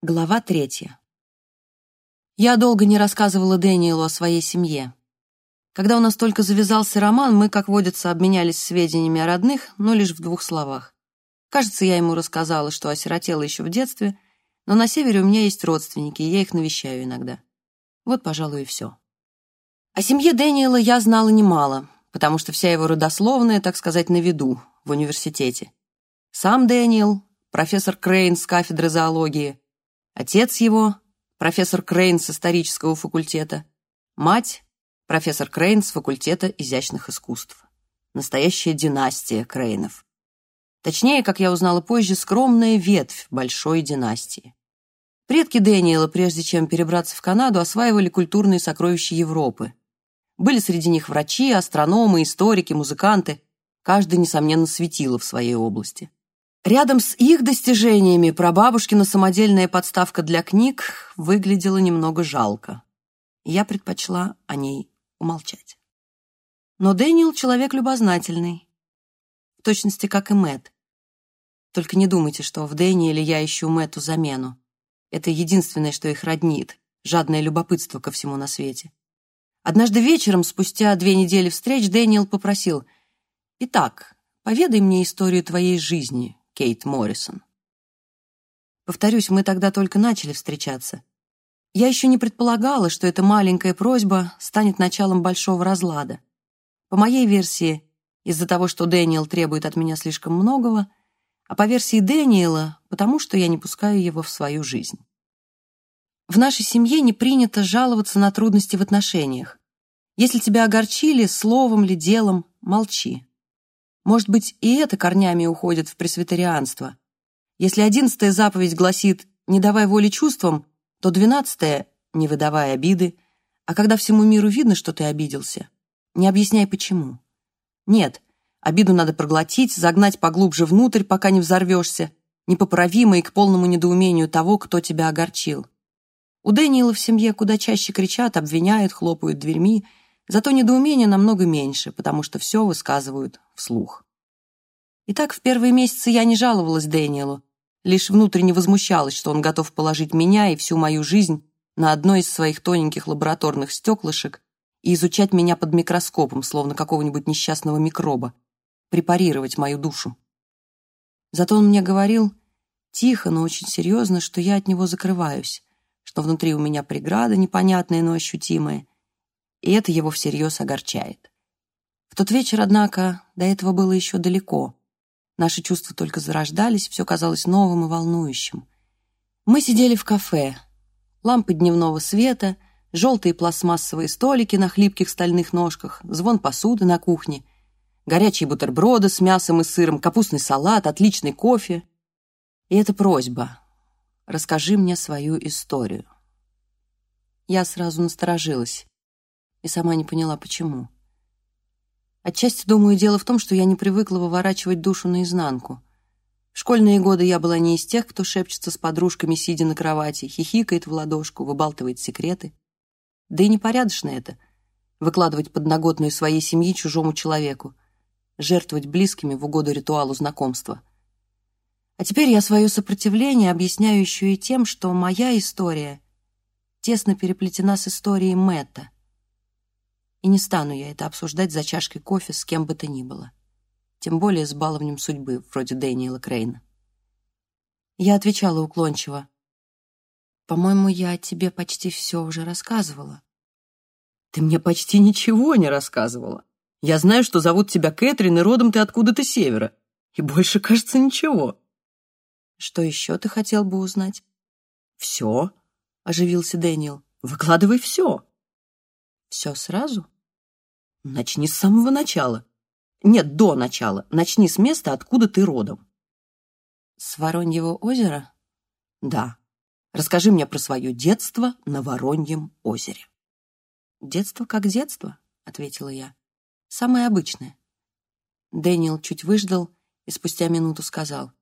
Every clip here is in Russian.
Глава третья. Я долго не рассказывала Дэниелу о своей семье. Когда у нас только завязался роман, мы, как водится, обменялись сведениями о родных, но лишь в двух словах. Кажется, я ему рассказала, что осиротела еще в детстве, но на севере у меня есть родственники, и я их навещаю иногда. Вот, пожалуй, и все. О семье Дэниела я знала немало, потому что вся его родословная, так сказать, на виду, в университете. Сам Дэниел, профессор Крейн с кафедры зоологии, Отец его — профессор Крейн с исторического факультета, мать — профессор Крейн с факультета изящных искусств. Настоящая династия Крейнов. Точнее, как я узнала позже, скромная ветвь большой династии. Предки Дэниела, прежде чем перебраться в Канаду, осваивали культурные сокровища Европы. Были среди них врачи, астрономы, историки, музыканты. Каждый, несомненно, светило в своей области. Рядом с их достижениями прабабушкина самодельная подставка для книг выглядела немного жалко. Я предпочла о ней умолчать. Но Дэниел человек любознательный, в точности как и Мэтт. Только не думайте, что в Дэниеле я ищу Мэтту замену. Это единственное, что их роднит, жадное любопытство ко всему на свете. Однажды вечером, спустя две недели встреч, Дэниел попросил, «Итак, поведай мне историю твоей жизни, Кейт Моррисон. Повторюсь, мы тогда только начали встречаться. Я еще не предполагала, что эта маленькая просьба станет началом большого разлада. По моей версии, из-за того, что Дэниел требует от меня слишком многого, а по версии Дэниела, потому что я не пускаю его в свою жизнь. В нашей семье не принято жаловаться на трудности в отношениях. Если тебя огорчили словом или делом, молчи. Может быть, и это корнями уходит в пресвитерианство. Если одиннадцатая заповедь гласит «не давай воли чувствам», то двенадцатая «не выдавай обиды», а когда всему миру видно, что ты обиделся, не объясняй почему. Нет, обиду надо проглотить, загнать поглубже внутрь, пока не взорвешься, непоправимо и к полному недоумению того, кто тебя огорчил. У Дэниела в семье куда чаще кричат, обвиняют, хлопают дверьми, зато недоумения намного меньше, потому что все высказывают вслух. Итак, в первые месяцы я не жаловалась Дэниелу, лишь внутренне возмущалась, что он готов положить меня и всю мою жизнь на одно из своих тоненьких лабораторных стеклышек и изучать меня под микроскопом, словно какого-нибудь несчастного микроба, препарировать мою душу. Зато он мне говорил, тихо, но очень серьезно, что я от него закрываюсь, что внутри у меня преграда непонятная, но ощутимая, и это его всерьез огорчает. В тот вечер, однако, до этого было еще далеко. Наши чувства только зарождались, все казалось новым и волнующим. Мы сидели в кафе. Лампы дневного света, желтые пластмассовые столики на хлипких стальных ножках, звон посуды на кухне, горячие бутерброды с мясом и сыром, капустный салат, отличный кофе. И эта просьба «Расскажи мне свою историю». Я сразу насторожилась и сама не поняла, почему. Отчасти, думаю, дело в том, что я не привыкла выворачивать душу наизнанку. В школьные годы я была не из тех, кто шепчется с подружками, сидя на кровати, хихикает в ладошку, выбалтывает секреты. Да и непорядочно это — выкладывать подноготную своей семьи чужому человеку, жертвовать близкими в угоду ритуалу знакомства. А теперь я свое сопротивление объясняю еще и тем, что моя история тесно переплетена с историей Мэтта — и не стану я это обсуждать за чашкой кофе с кем бы то ни было. Тем более с баловнем судьбы, вроде Дэниела Крейна. Я отвечала уклончиво. «По-моему, я тебе почти все уже рассказывала». «Ты мне почти ничего не рассказывала. Я знаю, что зовут тебя Кэтрин, и родом ты откуда-то севера. И больше, кажется, ничего». «Что еще ты хотел бы узнать?» «Все», — оживился Дэниел. «Выкладывай все». Все сразу? Начни с самого начала. Нет, до начала. Начни с места, откуда ты родом. С Вороньего озера? Да. Расскажи мне про свое детство на Вороньем озере. Детство как детство, ответила я. Самое обычное. Дэниел чуть выждал и спустя минуту сказал.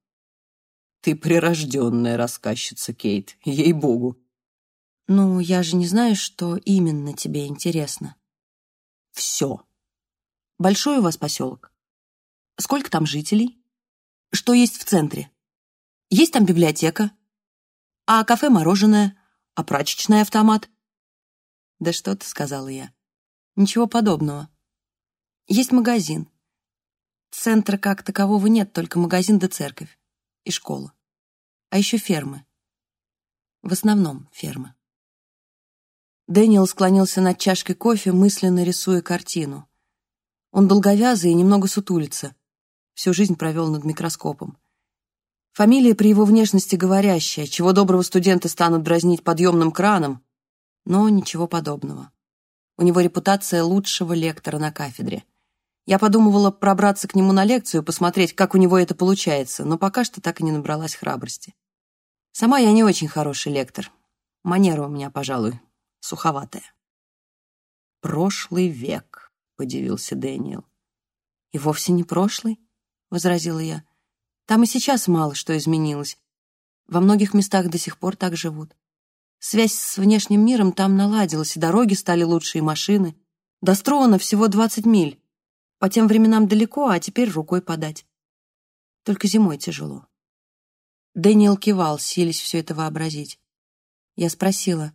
Ты прирожденная рассказчица, Кейт, ей-богу. «Ну, я же не знаю, что именно тебе интересно». «Все. Большой у вас поселок? Сколько там жителей? Что есть в центре? Есть там библиотека?» А кафе мороженое? А прачечный автомат? Да что ты, сказала я. Ничего подобного. Есть магазин. Центра как такового нет, только магазин да церковь. И школа. А еще фермы. В основном фермы. Дэниел склонился над чашкой кофе, мысленно рисуя картину. Он долговязый и немного сутулится. Всю жизнь провел над микроскопом. Фамилия при его внешности говорящая, чего доброго студенты станут дразнить подъемным краном, но ничего подобного. У него репутация лучшего лектора на кафедре. Я подумывала пробраться к нему на лекцию, посмотреть, как у него это получается, но пока что так и не набралась храбрости. Сама я не очень хороший лектор. Манера у меня, пожалуй, суховатая. «Прошлый век», — подивился Дэниел. «И вовсе не прошлый», — возразила я. Там и сейчас мало что изменилось. Во многих местах до сих пор так живут. Связь с внешним миром там наладилась, и дороги стали лучше, и машины. До Строуна всего 20 миль. По тем временам далеко, а теперь рукой подать. Только зимой тяжело. Дэниел кивал, силясь все это вообразить. Я спросила,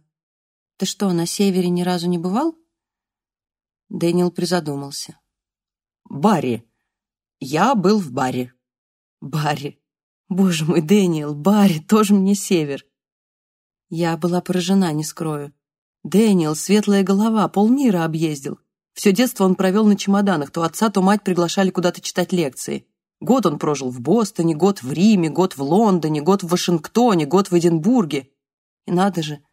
«Ты что, на севере ни разу не бывал?» Дэниел призадумался. «Барри. Я был в Барри». Барри. Боже мой, Дэниел, Барри, тоже мне север. Я была поражена, не скрою. Дэниел, светлая голова, полмира объездил. Все детство он провел на чемоданах, то отца, то мать приглашали куда-то читать лекции. Год он прожил в Бостоне, год в Риме, год в Лондоне, год в Вашингтоне, год в Эдинбурге. И надо же,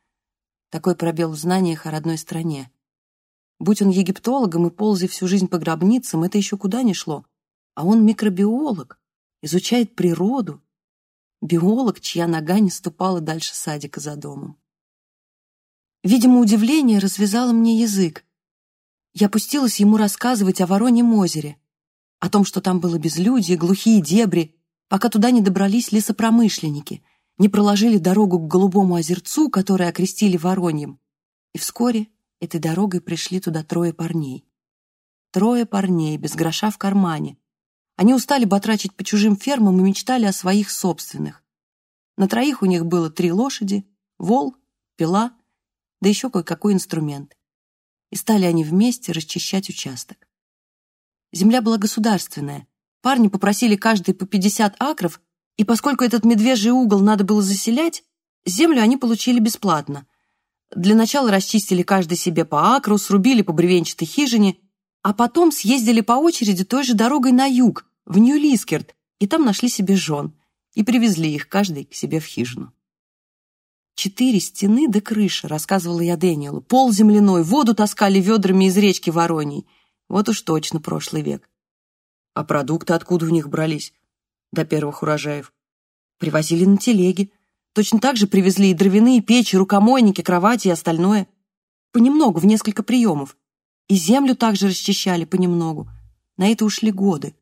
такой пробел в знаниях о родной стране. Будь он египтологом и ползая всю жизнь по гробницам, это еще куда ни шло. А он микробиолог изучает природу, биолог, чья нога не ступала дальше садика за домом. Видимо, удивление развязало мне язык. Я пустилась ему рассказывать о Вороньем озере, о том, что там было безлюдье, глухие дебри, пока туда не добрались лесопромышленники, не проложили дорогу к Голубому озерцу, которое окрестили Вороньем. И вскоре этой дорогой пришли туда трое парней. Трое парней, без гроша в кармане, они устали батрачить по чужим фермам и мечтали о своих собственных. На троих у них было три лошади, вол, пила, да еще кое-какой инструмент. И стали они вместе расчищать участок. Земля была государственная. Парни попросили каждый по 50 акров, и поскольку этот медвежий угол надо было заселять, землю они получили бесплатно. Для начала расчистили каждый себе по акру, срубили по бревенчатой хижине, а потом съездили по очереди той же дорогой на юг, в Нью-Лискерт, и там нашли себе жен и привезли их каждый к себе в хижину. «Четыре стены до крыши», — рассказывала я Дэниелу. «Пол земляной, воду таскали ведрами из речки Вороней. Вот уж точно прошлый век». А продукты откуда у них брались? До первых урожаев. Привозили на телеге. Точно так же привезли и дровяные печи, рукомойники, кровати и остальное. Понемногу, в несколько приемов. И землю также расчищали понемногу. На это ушли годы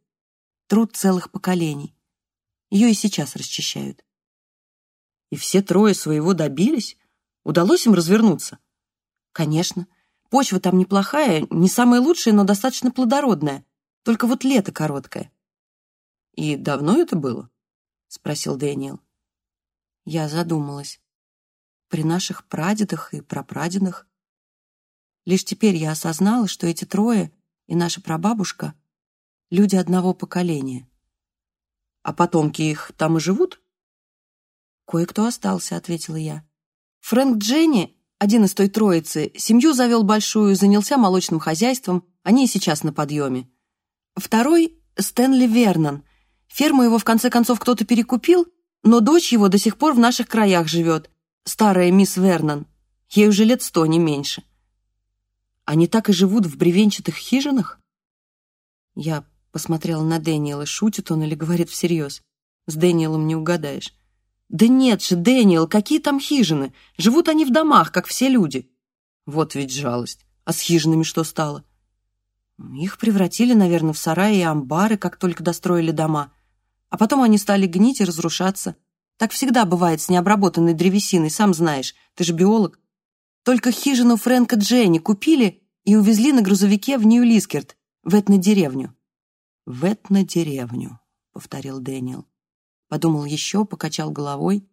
труд целых поколений. Ее и сейчас расчищают. И все трое своего добились? Удалось им развернуться? Конечно. Почва там неплохая, не самая лучшая, но достаточно плодородная. Только вот лето короткое. И давно это было? Спросил Дэниел. Я задумалась. При наших прадедах и прапрадедах. Лишь теперь я осознала, что эти трое и наша прабабушка — люди одного поколения. А потомки их там и живут? Кое-кто остался, ответила я. Фрэнк Дженни, один из той троицы, семью завел большую, занялся молочным хозяйством, они и сейчас на подъеме. Второй — Стэнли Вернон. Ферму его в конце концов кто-то перекупил, но дочь его до сих пор в наших краях живет, старая мисс Вернон. Ей уже лет сто, не меньше. Они так и живут в бревенчатых хижинах? Я Посмотрела на Дэниела, шутит он или говорит всерьез. С Дэниелом не угадаешь. «Да нет же, Дэниел, какие там хижины? Живут они в домах, как все люди». Вот ведь жалость. А с хижинами что стало? Их превратили, наверное, в сараи и амбары, как только достроили дома. А потом они стали гнить и разрушаться. Так всегда бывает с необработанной древесиной, сам знаешь, ты же биолог. Только хижину Фрэнка Дженни купили и увезли на грузовике в Нью-Лискерт, в этнодеревню. «В этно-деревню», — повторил Дэниел. Подумал еще, покачал головой.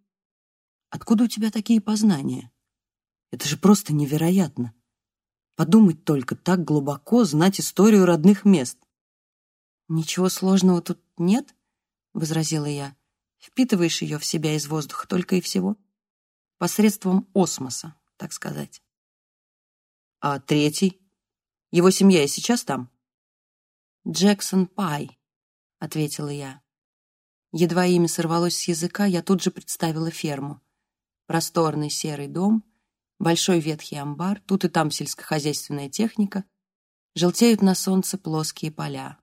Откуда у тебя такие познания? Это же просто невероятно. Подумать только, так глубоко знать историю родных мест. Ничего сложного тут нет, — возразила я. Впитываешь ее в себя из воздуха только и всего. Посредством осмоса, так сказать. А третий? Его семья и сейчас там? Джексон Пай, — ответила я. Едва имя сорвалось с языка, я тут же представила ферму. Просторный серый дом, большой ветхий амбар, тут и там сельскохозяйственная техника, желтеют на солнце плоские поля.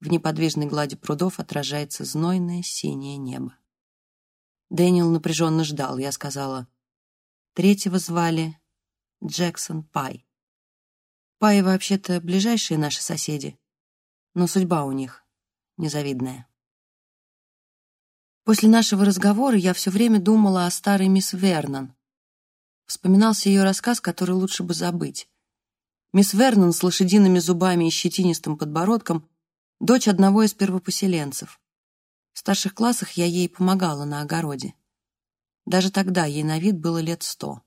В неподвижной глади прудов отражается знойное синее небо. Дэниел напряженно ждал. Я сказала, третьего звали Джексон Пай. Пай вообще-то ближайшие наши соседи, но судьба у них незавидная. После нашего разговора я все время думала о старой мисс Вернон. Вспоминался ее рассказ, который лучше бы забыть. Мисс Вернон с лошадиными зубами и щетинистым подбородком дочь одного из первопоселенцев. В старших классах я ей помогала на огороде. Даже тогда ей на вид было лет сто.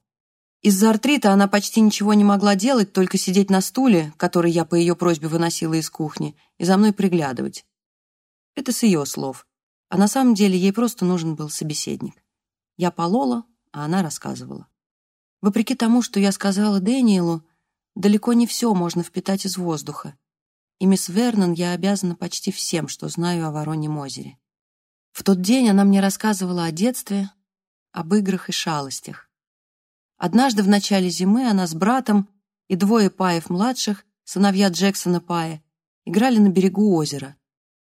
Из-за артрита она почти ничего не могла делать, только сидеть на стуле, который я по ее просьбе выносила из кухни, и за мной приглядывать. Это с ее слов. А на самом деле ей просто нужен был собеседник. Я полола, а она рассказывала. Вопреки тому, что я сказала Дэниелу, далеко не все можно впитать из воздуха и мисс Вернон я обязана почти всем, что знаю о Вороньем озере. В тот день она мне рассказывала о детстве, об играх и шалостях. Однажды в начале зимы она с братом и двое паев-младших, сыновья Джексона Пая, играли на берегу озера.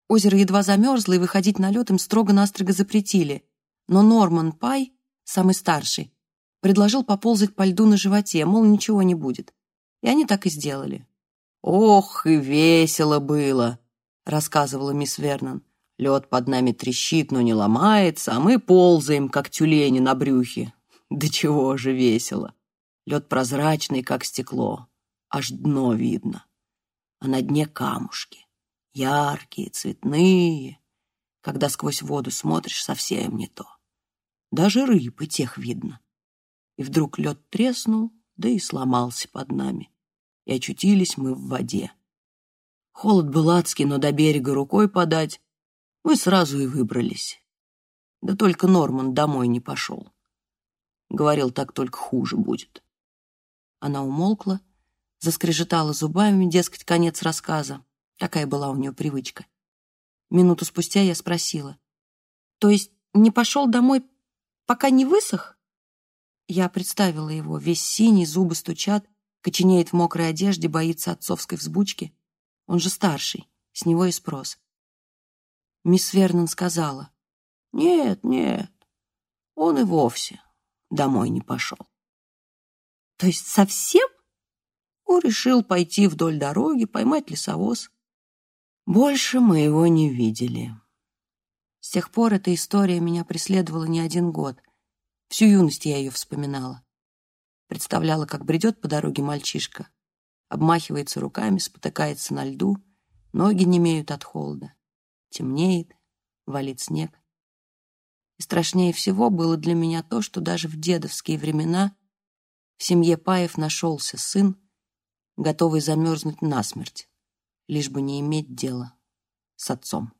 Озеро едва замерзло, и выходить на лед им строго-настрого запретили. Но Норман Пай, самый старший, предложил поползать по льду на животе, мол, ничего не будет. И они так и сделали. «Ох, и весело было!» — рассказывала мисс Вернон. «Лед под нами трещит, но не ломается, а мы ползаем, как тюлени на брюхе. Да чего же весело! Лед прозрачный, как стекло, аж дно видно. А на дне камушки, яркие, цветные. Когда сквозь воду смотришь, совсем не то. Даже рыбы тех видно. И вдруг лед треснул, да и сломался под нами и очутились мы в воде. Холод был адский, но до берега рукой подать мы сразу и выбрались. Да только Норман домой не пошел. Говорил, так только хуже будет. Она умолкла, заскрежетала зубами, дескать, конец рассказа. Такая была у нее привычка. Минуту спустя я спросила. «То есть не пошел домой, пока не высох?» Я представила его, весь синий, зубы стучат, коченеет в мокрой одежде, боится отцовской взбучки. Он же старший, с него и спрос. Мисс Вернон сказала, «Нет, нет, он и вовсе домой не пошел». «То есть совсем?» Он решил пойти вдоль дороги, поймать лесовоз. Больше мы его не видели. С тех пор эта история меня преследовала не один год. Всю юность я ее вспоминала. Представляла, как бредет по дороге мальчишка, обмахивается руками, спотыкается на льду, ноги немеют от холода. Темнеет, валит снег. И страшнее всего было для меня то, что даже в дедовские времена в семье Паев нашелся сын, готовый замерзнуть насмерть, лишь бы не иметь дела с отцом.